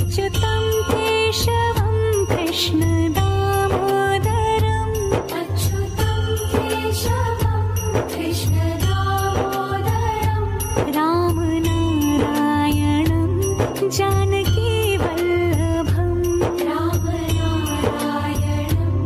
अच्युतं केशवं कृष्णदामोदरम् अच्युतं केशवम् कृष्णदामोदरं राम नारायणं जनकी वल्लभं राम नारायणं